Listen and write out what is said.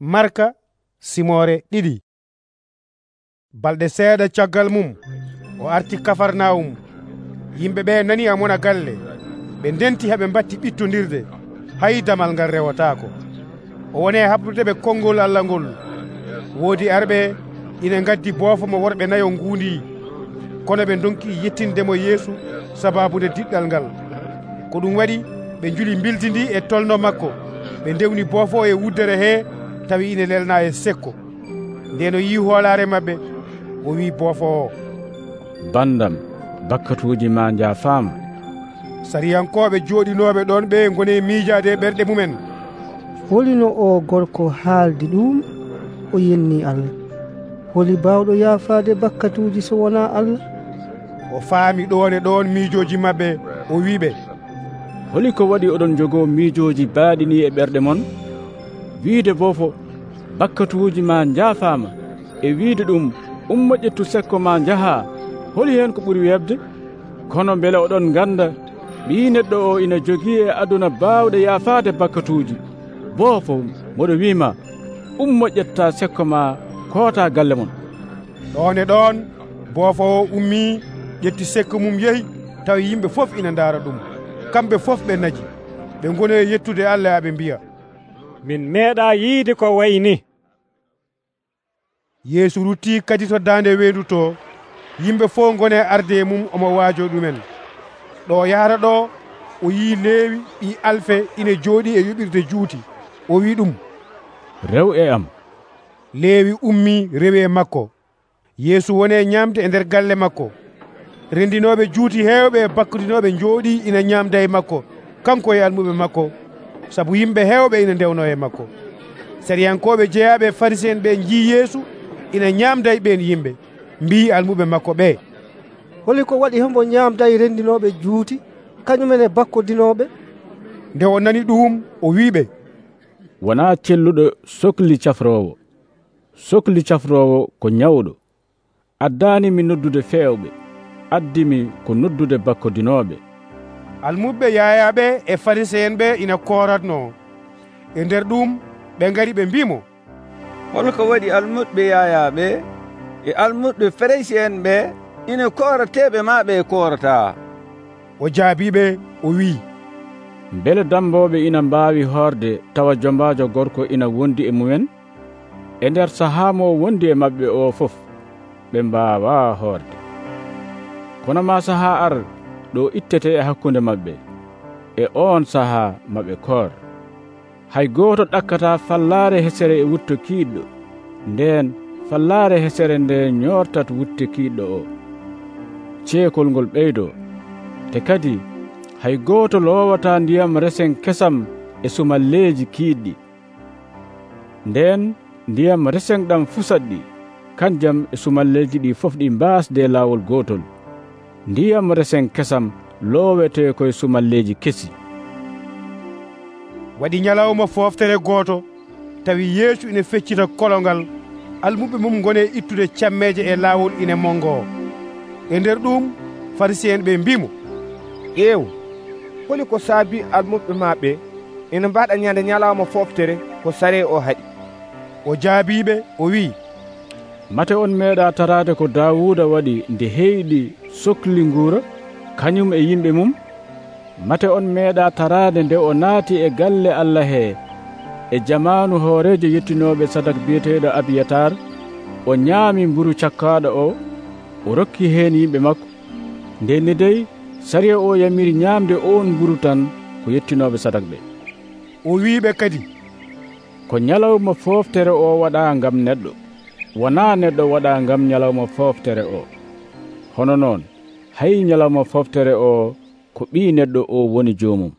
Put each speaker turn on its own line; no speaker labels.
marka simore ɗiɗi balɗe seeɗa caggal mum o arti kafarnawum yimɓe ɓe nani amona galle. Ɓe ndenti haɓe mbatti ɓittodirde hay damal ngal rewatako o woni habdude ɓe konngol allah ngol. Woodi arɓe ina gaddi boofo mo worɓe nayo nguundi. Kono ɓe donki yettindemo yeesu sababude diɗɗal ngal. Ko ɗum waɗi ɓe juli bildidi e tolno makko. Ɓe ndewni boofo e wuddere he tawi ine lelna e sekko. Ndeno yi hoolare mabɓe o wi boofo o.
Bandam bakkatuji ma jafama
sariyankoɓe jooɗinoɓe ɗon ɓe goni miijade ɓerɗe mumen.
Holino o gorko haaldi ɗum o yenni allah. Holi bawɗo yaafade bakkatuji so wona allah.
O faami ɗone ɗon miijoji mabɓe o wiɓe
holi ko waɗi oɗon jogo miijoji baaɗini e ɓerɗe mon? wiide bofo bakkatuuji ma njaafama e wiide ɗum ummo ƴettu sekko ma njaha. Holi hen ko ɓuri webde kono beele oɗon ganda ɓi neɗɗo o ina jogii e aduna baawɗe yaafaade bakkatuuji. Boofo moɗo wiima ummo ƴetta sekko ma koota galle mon.
Ɗon e ɗon boofo o ummii ƴetti sekko mum yehi tawi yimɓe fof ina ndaara ɗum. Kamɓe fof ɓe naji. Ɓe ngoni e yettude allah aɓe mbiya.
min meeɗa yiide ko wayni.
Yeesu rutti kadi to dande weydu to yimɓe fof gone arde e mum omo waajo ɗumen. Ɗo yahata ɗo o yi leewi ɓi alfe ina jooɗi e yoɓirde juuti. O wi ɗum.
Rew e am.
Leewi ummi rewi e makko. Yeesu wone ñaamde e nder galle makko. Rendinoɓe juuti heewɓe bakkudinoɓe jooɗi ina ñaamda e makko. Kanko e almuɓe makko. saabu yimɓe hewɓe ina ndewno e makko. Sariyankoɓe jeeyaɓe farisi ɓe jii yeesu ina ñamda e ɓen yimɓe. Mbi almuɓe makko ɓe
holi ko waɗi hombo ñamda e rendinoɓe juuti kañumen e bakkodinoɓe
nde o nani ɗum o wiɓe
wona celluɗo sohli cafrowo sohli cafrowo ko ñawɗo. Addanimi noddude fewɓe addimi ko noddude bakkodinoɓe
almuɓe yayaɓe e farisi'en ɓe ina koratno e nder ɗum ɓe gari ɓe mbimo.
Holko waɗi almuɓe yayaɓe e almuɓe farisi'en ɓe ina korateɓe ma ɓe korata
o jaabiɓe o wi
beele damboɓe ina mbawi horde tawa jombajo gorko ina wondi e mumen? E nder sahaa mo wondi e maɓɓe o fof ɓe mbawa horde kono ma sahaa ar ɗo ittete e hakkunde maɓɓe e on saha maɓe koor. Hay goto ɗakkata fallare hesere e wutto kiɗɗo nden fallare hesere nde ñortat wutte kiɗɗo o. Ceekol ngol ɓeydo te kadi hay goto lowata ndiyam resen kesam e sumalleji kiiɗɗi nden ndiyam resen ɗam fusat ɗi kanjam e sumalleji ɗi fof ɗi mbasde lawol gotol ndiyam resen kesam lowete koye sumalleji kesi.
Waɗi ñalawma fooftere gooto tawi yeesu ina feccita kolongal almuɓe mum gone ittude cammeje e laawol ina mongo. E nder ɗum farisiyen ɓe mbimo
ƴeew holi ko saabi almuɓe ma ɓe ina mbaɗa ñande ñalawma fooftere ko sare o haɗi.
O jaabiɓe o wi
mate on meeɗa tarade ko dawuda waɗi nde heyɗi sohli nguura kañum e yimɓe mum mate on meeɗa tarade nde o naati e galle allah he. E jamanu hoorejo yettinoɓe sadak biyeteɗo abiyatar o ñaami mburu cakkaɗo o o rokki hen yimɓe makko. Ndenni dey sariya o yamiri ñamde on mburu tan ko yettinoɓe sadak ɓe.
O wiɓe kadi.
Ko ñalawma foftere o waɗa gam neɗɗo. Wona neɗɗo waɗa gam ñalawma foftere o. Hono noon hay ñalawma foftere o ko ɓi neɗɗo o woni joomum.